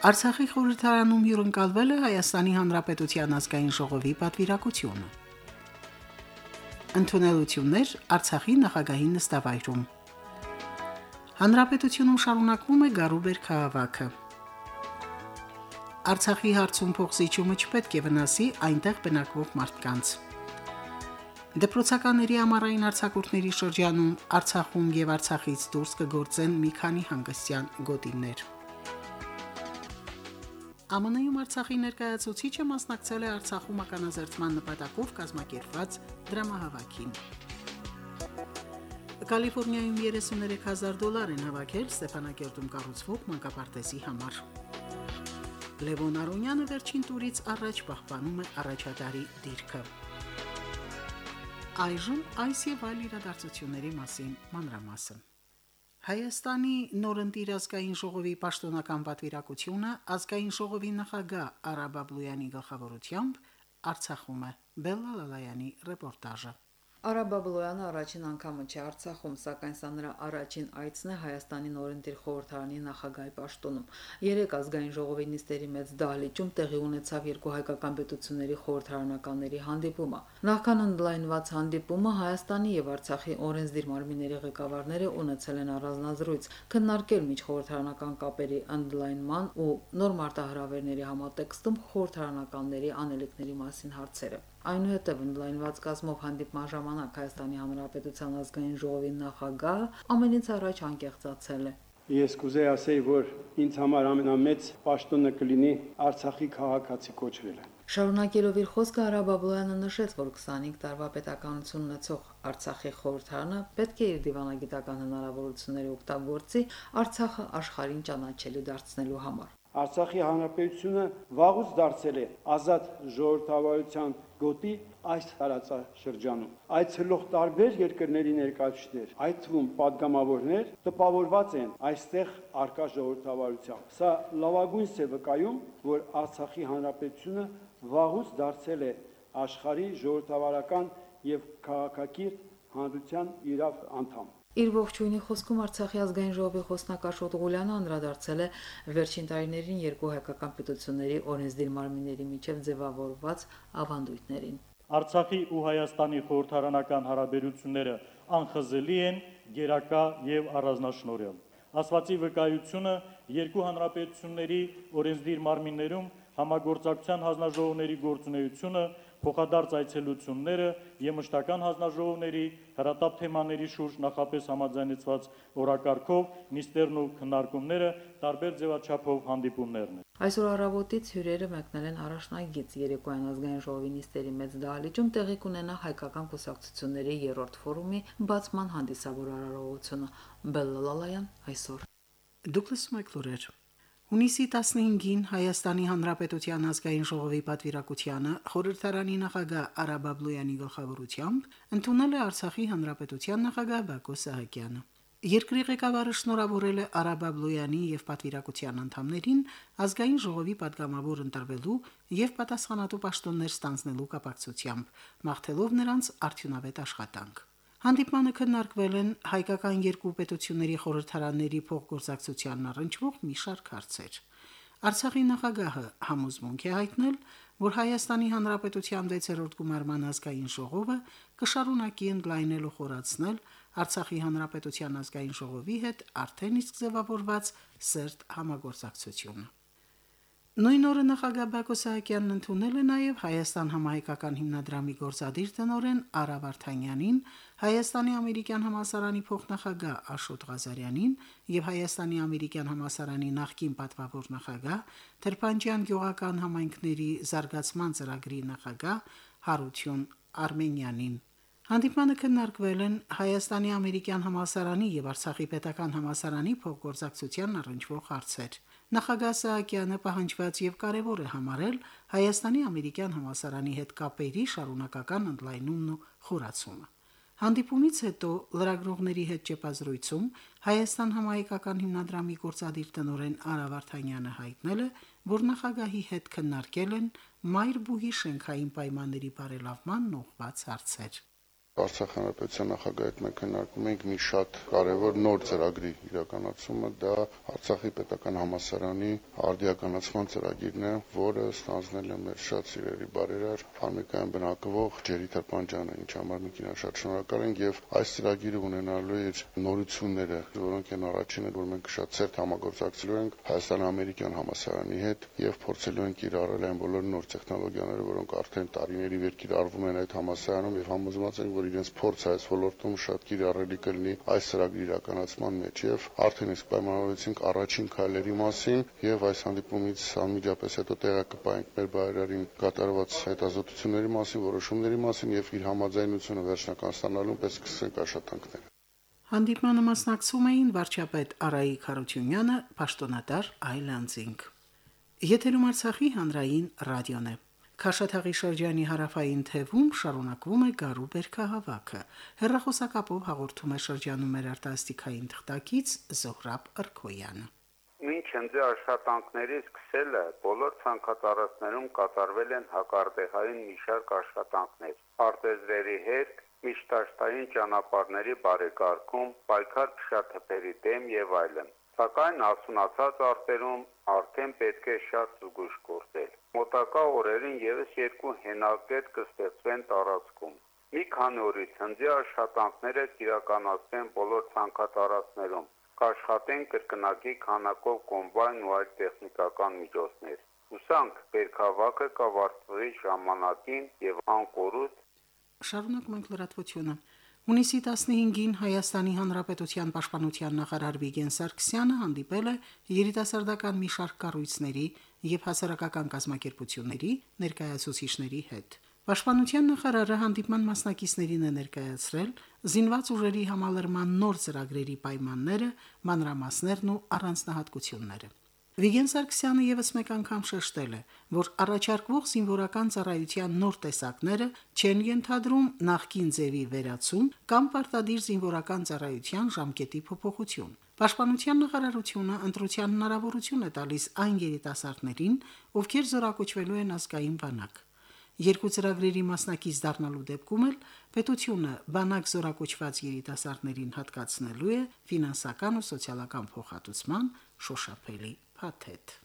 Արցախի խորհրդարանում հյուրընկալվել է Հայաստանի Հանրապետության ազգային ժողովի պատվիրակությունը։ Ընդունելություններ Արցախի նախագահի նստավայրում։ Հանրապետությունում շարունակվում է Գարուբեր քաղաքը։ Արցախի հարցում փոխզիջումը չպետք է վնասի այնտեղ բնակվող մարդկանց։ Դեպրոցականների ամառային արձակուրդների շրջանում Արցախում եւ Արցախից դուրս կգործեն մի քանի հանգստյան գոտիներ։ ԱՄՆ-ում Արցախի ներկայացուցիչը մասնակցել է Արցախում ականաձերծման նպատակով կազմակերպված դրամահավաքին։ Կալիֆոռնիայում 33000 դոլար են հավաքել Ստեփանակերտում կառուցվող մանկապարտեզի համար։ Լևոն Արոնյանը վերջին տուրից առաջ պահպանում է առաջատարի դիրքը։ Այժմ այս եւ այլ իրադարձությունների մասին մանրամասն։ Հայաստանի նորընտիր ազգային ժողովի պաշտոնական պատվիրակությունը ազգային ժողովի նախագահ Արա Բաբլոյանի գլխավորությամբ Արցախում է։ Բելլալալայանի ռեպորտաժը։ Արա Բաբլոյանը առաջին անգամը չի Արցախում, սակայն սա նրա առաջին այցն է Հայաստանի նորընտիր խորհրդարանի նախագահի պաշտոնում։ Երեք ազգային ժողովի նիստերի մեծ դահլիճում տեղի ունեցավ երկու հայկական պետությունների խորհրդարանականների հանդիպումը։ Նախքան ընդլայնված հանդիպումը Հայաստանի եւ Արցախի օրենսդիր մարմինների ղեկավարները ունեցել են առանձնազրույց, քննարկել միջխորհրդարանական կապերի ընդլայնման ու նոր մարտահրավերների համատեքստում խորհրդարանականների անելիքների մասին հարցերը։ Այնուհետև ընդլայնված կազմով հանդիպման ժամանակ Հայաստանի Հանրապետության ազգային ժողովի նախագահը ամենից առաջ անկեղծացել է։ Ես կուզեի ասեի, որ ինձ համար ամենամեծ պաշտոնը կլինի Արցախի քաղաքացի կոչվելը։ Շարունակելով իր խոսքը Արաբաբլոյանը նշեց, որ 25 տարվա պետականություն ունեցող Արցախի խորհրդարանը պետք է իր դիվանագիտական հնարավորությունները օգտագործի Արցախը աշխարհին ճանաչելու դարձնելու համար։ Արցախի հանրապետությունը վաղուց դարձել է ազատ ժողովրդավարության գոտի այս տարածաշրջանում։ Այցելող տարբեր երկրների ներկայացուցիչներ, այդ թվում падգամավորներ տպավորված են այստեղ արկա ժողովրդավարությամբ։ Սա լավագույն է վկայում, որ Արցախի հանրապետությունը վաղուց դարձել է աշխարհի ժողովրդավարական եւ քաղաքակիրթ հանրության իրավ անդամ։ Իր ողջույնի խոսքում Արցախի ազգային ժողովի խոսնակ Աշոտ Ղուլյանը անդրադարձել է վերջին տարիներին երկու հայկական պետությունների օրենսդիր մարմինների միջև ձևավորված ավանդույթներին։ Արցախի ու Հայաստանի խորհրդարանական հարաբերությունները անխզելի են, գերակա եւ առանձնաշնորհյալ։ Ասվածի վկայությունը երկու հանրապետությունների օրենսդիր մարմիններում համագործակցության հանձնաժողովների գործունեությունը փոխադարձ այցելությունները եւ մշտական հանձնաժողովների հրատապ թեմաների շուրջ նախապես համաձայնեցված օրակարգով նիստերն ու քննարկումները տարբեր ձևաչափով հանդիպումներն են։ Այսօր առավոտից հյուրերը մեկնել են առաջնագից երեկոյան ազգային ժողովի նիստերի մեծ դահլիճում տեղի կունենա հայկական կուսակցությունների երրորդ ֆորումի բացման հանդիսավոր արարողությունը Բելլալալայան այսօր։ Դուկլաս Մայքլուրեր Հունիսի 15-ին Հայաստանի Հանրապետության ազգային ժողովի պատվիրակությանը խորհրդարանի նախագահ Արա Բաբլոյանի գլխավորությամբ ընդունել է Արցախի Հանրապետության նախագահ Բակո Սահակյանը։ Երկրի ղեկավարը շնորհավորել է Արա Բաբլոյանի եւ պատվիրակության անդամներին ազգային ժողովի падգամավոր ընտրվելու եւ պատասխանատու պաշտոններ ստանձնելու կապակցությամբ, մաղթելով նրանց արդյունավետ աշխատանք։ Հանդիպմանը քննարկվել են հայկական երկու պետությունների խորհրդարանների փոխգործակցությանն առնչվող մի շարք հարցեր։ Արցախի նախագահը համոզմունք է հայտնել, որ Հայաստանի Հանրապետության 6-րդ գումարման ազգային ժողովը կշարունակի ընդլայնել ու խորացնել Արցախի Հանրապետության ազգային ժողովի հետ արդեն իսկ ձևավորված սերտ համագործակցությունը։ Նույն օրը նախագահ Բակո Սահակյանն ընդունել է նաև Հայաստան համահայկական հիմնադրամի գործադիր տնօրեն Արա Վարդանյանին, Հայաստանի ամերիկյան համասարանի փոխնախագահ Աշոտ Ղազարյանին եւ Հայաստանի ամերիկյան համասարանի նախկին պատվավոր նախագահ Թերպանջյան գյուղական համայնքների զարգացման ծրագրի նախագահ Հարություն Արմենյանին։ Հանդիպմանը քննարկվել են Հայաստանի ամերիկյան համալսարանի եւ Արցախի պետական համալսարանի փոխգործակցության առնչվող հարցեր։ Նախագահ Սահակյանը պահանջված եւ կարեւոր է համարել Հայաստանի ամերիկյան համալսարանի հետ կապերի շարունակական ընդլայնումն ու խորացումը։ Հանդիպումից հետո լրագրողների հետ ճեպազրույցում Հայաստան համահայկական հիմնադրամի գործադիր տնօրեն Արա Վարդանյանը հայտնել է, որ նախագահի հետ քննարկել են Մայր բուհի շենքային պայմանների բարելավման ուղղված հարցեր։ Արցախ հանրապետության նախագահի հետ մենք քննարկում ենք մի շատ կարևոր նոր ծրագրի իրականացումը, դա Արցախի պետական համալսարանի արդիականացման ծրագիրն է, որը ստանձնել է մեր շատ սիրելի բարերար Արմիկայում բնակվող Ջերի Թրպանջյանը, ինչ համար մենք իրան շատ շնորհակալ ենք եւ այս ծրագիրը ունենալու է նորությունները, որոնք են առաջինը, որ մենք շատ ծերտ համագործակցելու ենք Հայաստան-ամերիկյան համալսարանի հետ եւ փորձելու ենք կիրառել այն բոլոր նոր տեխնոլոգիաները, որոնք արդեն տարիների վեր կիրառվում են այդ համալսարանում եւ համոզված ենք, որ իրենց փորձը այս ոլորտում շատ կիրառելի կլինի այս ծրագրի իրականացման մեջ եւ արդեն իսկ պայմանավորեցինք առաջին քայլերի մասին եւ այս հանդիպումից անմիջապես հետո տեղը կպայենք մեր բայրարին կատարված հետազոտությունների մասին, որոշումների մասին եւ իր համաձայնությունը վերջնական ստանալուն պես սկսենք աշխատանքները։ Հանդիպմանը մասնակցում էին վարչապետ Արայիկ Խարությունյանը, պաշտոնատար Այլանդզինգ։ Եթերում Արցախի հանրային ռադիոն է։ Քաշաթաղի շրջանի հարավային թևում շարունակվում է գարու բերքահավաքը։ Հերրախոսակապով հաղորդում է շրջանում մեր արտասթիկային թղթակից Զոհրաբ Ըրքոյանը։ Մինչ հնձի աշխատանքների սկսելը բոլոր ցանկատարածներում կատարվել են հակարտեխային մի շարք աշխատանքներ։ Արտեզրերի հետ միշտաշտային ճանապարհների բարեկարգում, պայքար փշաթփերի դեմ եւ այլն։ Սակայն ասունացած արտերում արդեն պետք է շատ զուգուշ գործել։ Մոտակա օրերին եւս երկու հենակետ կստեղծվեն տարածքում։ Մի քանի օրից հնձի աշխատանքները կիրականացվեն բոլոր ցանկատարածներում։ Կաշխատեն կրկնակի քանակով կոմբայն ու այլ տեխնիկական միջոցներ։ Ուսանք բերքավակը կավարտվի ժամանակին եւ անկորուտ Շարունակում ենք լրատվությունը։ Հունիսի 15-ին Հայաստանի Հանրապետության Պաշտպանության նախարար Վիգեն Սարգսյանը հանդիպել է երիտասարդական մի շարք կառույցների եւ հասարակական կազմակերպությունների ներկայացուցիչների հետ։ Պաշտպանության նախարարը հանդիպման մասնակիցներին է ներկայացրել զինված ուժերի համալրման նոր ծրագրերի պայմանները, մանրամասներն ու առանձնահատկությունները։ Վիգեն Սարգսյանը եւս մեկ անգամ շեշտել է, որ առաջարկվող զինվորական ծառայության նոր տեսակները չեն ենթադրում նախկին ձևի վերացում կամ պարտադիր զինվորական ծառայության ժամկետի փոփոխություն։ Պաշտպանության նախարարությունը ընտրության հնարավորություն է տալիս այն երիտասարդներին, ովքեր զորակոչվելու են ազգային բանակ։ Երկու ծրագրերի մասնակից դառնալու դեպքում էլ պետությունը բանակ զորակոչված երիտասարդներին հատկացնելու է ֆինանսական ու սոցիալական փոխհատուցման շոշափելի փաթեթ։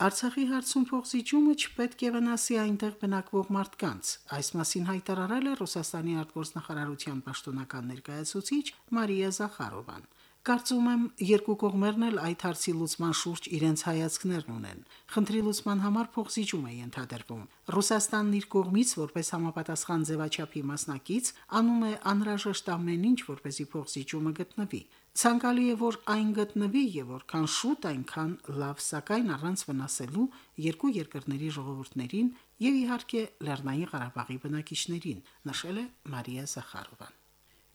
Արցախի հարցում փոխզիջումը չպետք է վնասի այնտեղ բնակվող մարդկանց։ Այս մասին հայտարարել է Ռուսաստանի արտգործնախարարության պաշտոնական ներկայացուցիչ Մարիա Զախարովան։ Կարծում եմ, երկու կողմերն էլ այդ հարցի լուծման շուրջ իրենց հայացքներն ունեն։ Խնդրի լուծման համար փոխզիջում է ենթադրվում։ Ռուսաստանն իր կողմից որպես համապատասխան ձևաչափի մասնակից անում է անհրաժեշտ ամեն ինչ, որպեսզի փոխզիջումը գտնվի։ Ցանկալի է, որ այն գտնվի եւ որքան շուտ այնքան լավ, սակայն առանց վնասելու երկու երկրների ժողովուրդներին եւ իհարկե Լեռնային Ղարաբաղի բնակիչներին, նշել է Մարիա Զախարովան։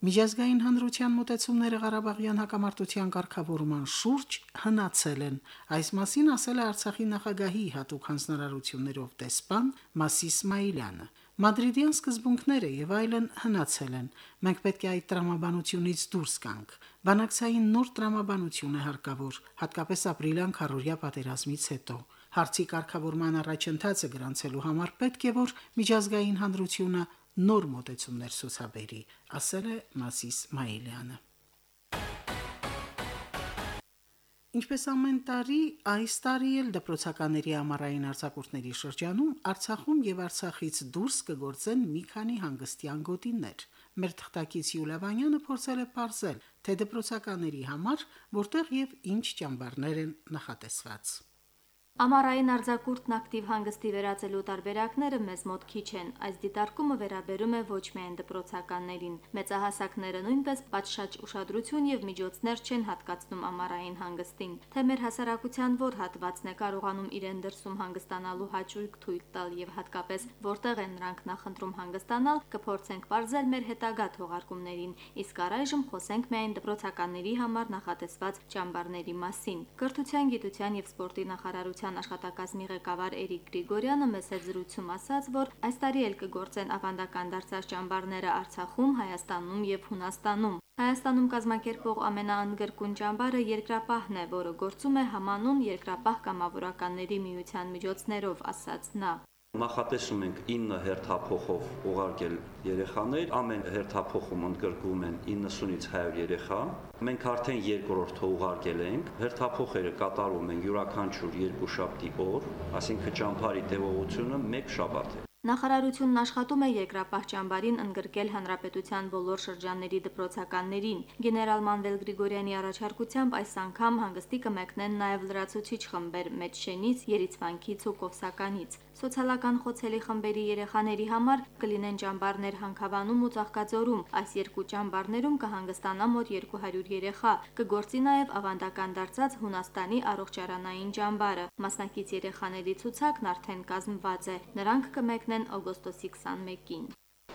Միջազգային հանրության մտեցումները Ղարաբաղյան հակամարտության ղեկավարման շուրջ հնացել են։ Այս մասին ասել է Արցախի նախագահի հատուկ հանձնարարություններով տեսփան Մասի Իսմայիլյանը։ Մադրիդյան սկզբունքները եւ այլն հնացել են։ Մենք պետք է այդ տրամաբանությունից դուրս գանք։ Բանակցային նոր տրամաբանություն է հարկավոր, հատկապես ապրիլյան քարորիա պատերազմից հետո։ Հարցի կարգավորման առաջընթացը գրանցելու համար պետք է որ միջազգային հանրությունը նոր մոտեցումներ ցուցաբերի, ասել է Մասիս Մայիլյանը։ Ինչպես ամեն տարի, այս տարի էլ դպրոցականների ամառային արձակուրդների շրջանում Արցախում եւ Արցախից դուրս կգործեն մի քանի հանգստյան գոտիներ։ Մեր թղթակից Յուլիա Վանյանը փորձել է ողջել, թե դպրոցականների համար որտեղ եւ ինչ ճամբարներ են նախատեսված։ Ամառային արձակուրդն ակտիվ հանգստի վերածելու տարբերակները մեզ մոտ քիչ են։ Այս դիտարկումը վերաբերում է ոչ միայն դպրոցականներին։ Մեծահասակները նույնպես պատշաճ ուշադրություն եւ միջոցներ չեն հատկացնում ամառային հանգստին։ Թե մեր հասարակության որ հատվածն է կարողանում իրեն դրսում հանգստանալու հաճույք թույլ տալ եւ հատկապես որտեղ են նրանք նախընտրում հանգստանալ, կփորձենք ողջել մեր հետագա թողարկումներին։ Իսկ առայժմ խոսենք միայն դպրոցականների համար նախատեսված ճամբարների մասին։ Կրթության, գիտության եւ սպորտի նախարարության պետության աշխատակազմի ղեկավար Էրիկ Գրիգորյանը մեծ հետ զրույցում ասաց, որ այս տարի էլ կգործեն ավանդական դարձած ճամբարները Արցախում, Հայաստանում եւ Հունաստանում։ Հայաստանում կազմակերպող ամենաընդգրկուն ճամբարը երկրապահն է, որը գործում է համանուն երկրապահ կամավորականների միության միջոցներով, ասաց նա։ Նախատեսում ենք 9 հերթափոխով ուղարկել երեխաներ, ամեն հերթափոխում ընդգրկում են 90-ից 100 երեխա։ Մենք արդեն երկրորդը ուղարկել ենք։ Հերթափոխերը կատարում են յուրաքանչյուր երկու շաբթի օր, այսինքն ճամփարի տևողությունը 1 շաբաթ է։ Նախարարությունն աշխատում է երկրապահ ճամբարին ընդգրկել հանրապետության բոլոր շրջանների դպրոցականներին։ Գեներալ Մանվել Գրիգորյանի առաջարկությամբ այս անգամ հանգստի կմեկնեն նաև լրացուցիչ խմբեր Մեջշենից, Երիցվանքից ու Կովսականից։ Սոցիալական խոցելի խմբերի երեխաների համար կլինեն ճամբարներ Հանքավանում ու Ծաղկաձորում։ Այս երկու ճամբարներում կհանգստանա մոտ 200 երեխա։ Կգործի նաև ավանդական դարձած Հունաստանի առողջարանային ճամբարը։ Մասնակից երեխաների ցուցակն արդեն կազմված է։ Նրանք կմեկնեն օգոստոսի 21-ին։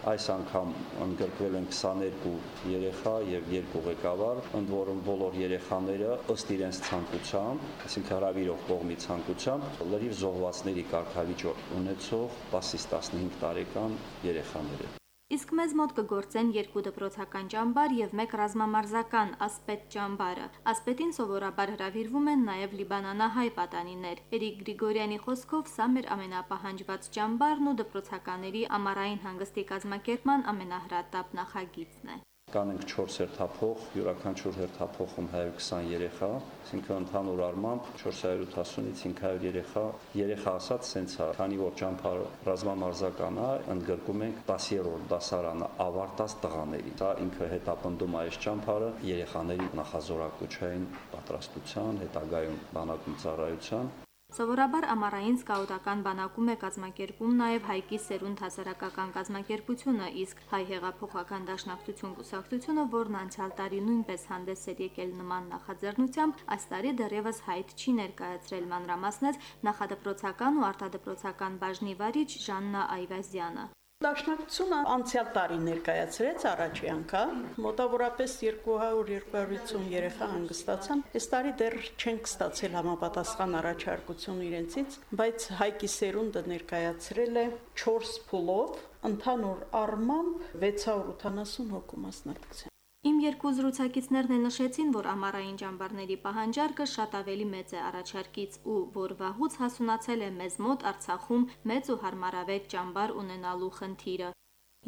Այս անգամ ընդգրկվել են 22 երեխա եւ երկու ղեկավար, ընդ որում բոլոր երեխաները ըստ իրենց ցանկության, այսինքն հravirող կողմի ցանկությամբ, լրիվ զոհվածների կարգավիճ ունեցող 10-ից 15 տարեկան երեխաներ են։ Իսկ մեզ մոտ կգործեն երկու դպրոցական ճամբար եւ մեկ ռազմամարզական ասպետ ճամբարը։ Ասպետին սովորաբար հravirվում են նաեւ լիբանանահայ պատանիներ։ Էրիկ Գրիգորյանի խոսքով սա մեր ամենապահանջված ճամբարն ու դպրոցականների ամառային հանգստի կազմակերպման ամենահրատապ նախագիծն է կանենք 4 հերթափող, յուրաքանչյուր հերթափողում 120 երեխա, այսինքն ընդհանուր առմամբ 480-ից 500 երեխա, երեխա ասած սենց է, քանի որ ճամփարը ռազմամարզական է, ընդգրկում ենք 10-րդ դասարանը ավարտած տղաների։ Դա ինքը հետապնդում է այս ճամփարը երեխաների նախազորակոչային պատրաստության, հետագայում բանակում ծառայության Սովորաբար ամառային սկաուտական բանակում է կազմակերպում նաև հայկի սերունդ հասարակական կազմակերպությունը, իսկ հայ հեղափոխական դաշնակցություն կուսակցությունը, որն անցյալ տարի նույնպես հանդես էր եկել նման նախաձեռնությամբ, այս տարի դեռևս հայտ չի ներկայացրել մանրամասնեց նախադպրոցական ու արտադպրոցական բաժնի վարիչ Ժաննա Այվազյանը։ Դաշնակցությունը անցյալ տարի ներկայացրեց առաջի անգամ մոտավորապես 200-250 երեխա հանգստացան։ Այս տարի դեռ չենք ստացել համապատասխան առաջարկություն իրենցից, բայց հայկի սերունդը ներկայացրել է 4 փուլով, ընդհանուր առմամբ 680 հոգու մասնակցության։ Իմ երկու զրուցակիցներն էլ նշեցին, որ ամառային ճամբարների պահանջարկը շատ ավելի մեծ է առաջարկից ու որ վաղուց հասունացել է մեզ մոտ Արցախում մեծ ու հարմարավետ ճամբար ունենալու խնդիրը։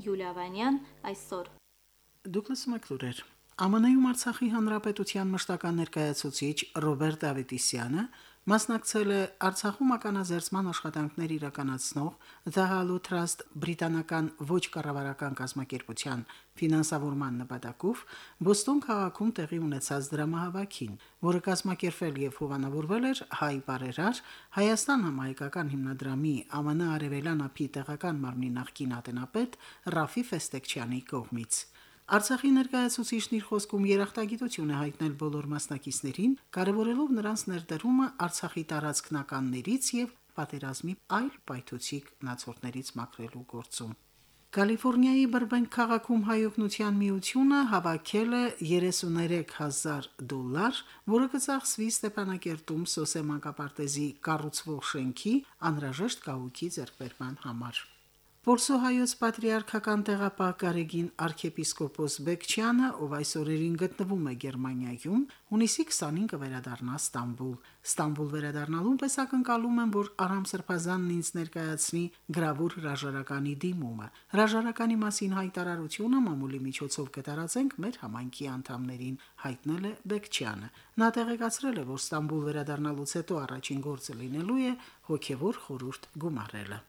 Յուլիա Վանյան այսօր Դուկլաս Մակլուրեր ԱՄՆ-ում Արցախի հանրապետության մշտական ներկայացուցիչ Ռոբերտ Ավետիսյանը Մասնակցել է Արցախում ականաձերծման աշխատանքներ իրականացնող Zahalo Trust բրիտանական ոչ կառավարական կազմակերպության ֆինանսավորման նպատակով Բոստոն քաղաքում տեղի ունեցած դրամահավաքին, որը կազմակերպվել եւ հովանավորվել էր հայ բարերար Հայաստան համահայկական հիմնադրամի ԱՄՆ արևելյան ափի տեղական մարմնի նախկին ատենապետ Ռաֆի Ֆեստեկչյանի կողմից։ Արցախի ներկայացուցիչն իր խոսքում երախտագիտություն է հայտնել բոլոր մասնակիցներին, կարևորելով նրանց ներդրումը Արցախի տարածքնականներից եւ պատերազմի այլ պայթուցիկ նացորդներից մաքրելու գործում։ Կալիֆոռնիայի Բրբենք քաղաքում հայօգնության միությունը հավաքել է 33000 դոլար, որը կծախսվի Ստեփանակերտում Սոսե մանկապարտեզի կառուցվող շենքի անհրաժեշտ կահույքի ձեռքբերման համար։ Պորսոհայոց պատրիարքական տեղապահ Գարեգին arczepiskopos Բեկչյանը, ով այս օրերին գտնվում է Գերմանիայում, հունիսի 25-ը կվերադառնա Ստամբուլ։ Ստամբուլ վերադառնալուն պես ակնկալում են, որ Արամ Սրբազանն ինձ ներկայացնի գրավոր հրաժարականի դիմումը։ Հրաժարականի մասին հայտարարությունը մամուլի միջոցով կտարածենք մեր համայնքի անդամներին, հայտնել է Բեկչյանը։ Նա տեղեկացրել է, որ Ստամբուլ վերադառնալուց հետո առաջին գործը լինելու է հոգևոր խորհուրդ գումարելը։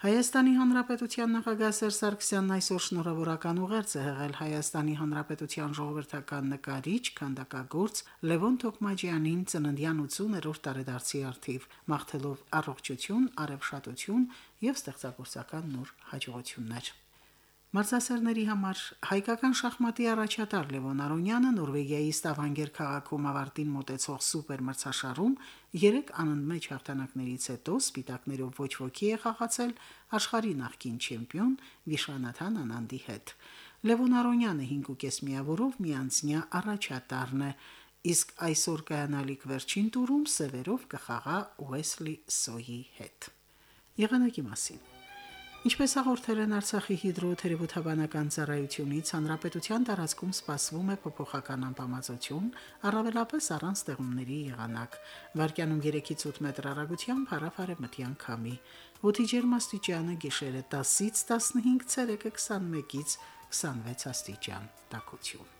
Հայաստանի Հանրապետության նախագահ Սերժ Սարգսյանն այսօր շնորհավորական ուղերձ է հղել Հայաստանի Հանրապետության ժողովրդական նկարիչ, քանդակագործ Լևոն Թոքմաջյանին ծննդյան 80-րդ տարեդարձի արդիվ, մաղթելով առողջություն, արևշատություն եւ ստեղծագործական նոր հաջողություններ։ Մարզասերների համար հայկական շախմատի առաջատար Լևոն Արոնյանը Նորվեգիայի Ստավանգեր քաղաքում ավարտին մոտեցող սուպեր մրցաշարում 3 անընդմեջ հաղթանակներից հետո սպիտակներով ոչ ոքի է խաղացել աշխարհի նախկին չեմպիոն Վիշվանաթան Անանդի հետ։ Լևոն Արոնյանը 5.5 միավորով միանձնյա առաջատարն է, իսկ այսօր կայանալիք վերջին տուրում սևերով կխաղա Ուեսլի Սոյի հետ։ Եղանակի մասին Ինչպես հաղորդել են Արցախի հիդրոթերապևտաբանական ծառայությունից, հանրապետության տարածքում սպասվում է փոփոխական անբավարարություն, առավելապես առանց ստեղումների եղանակ։ Վարկյանում 3-ից 8 մետր հեռագությամբ հարավարեմտյան քամի։ Օդի ջերմաստիճանը գիշերը 10-ից 15, ցերեկը 21-ից 26 աստիճան։ Տակություն։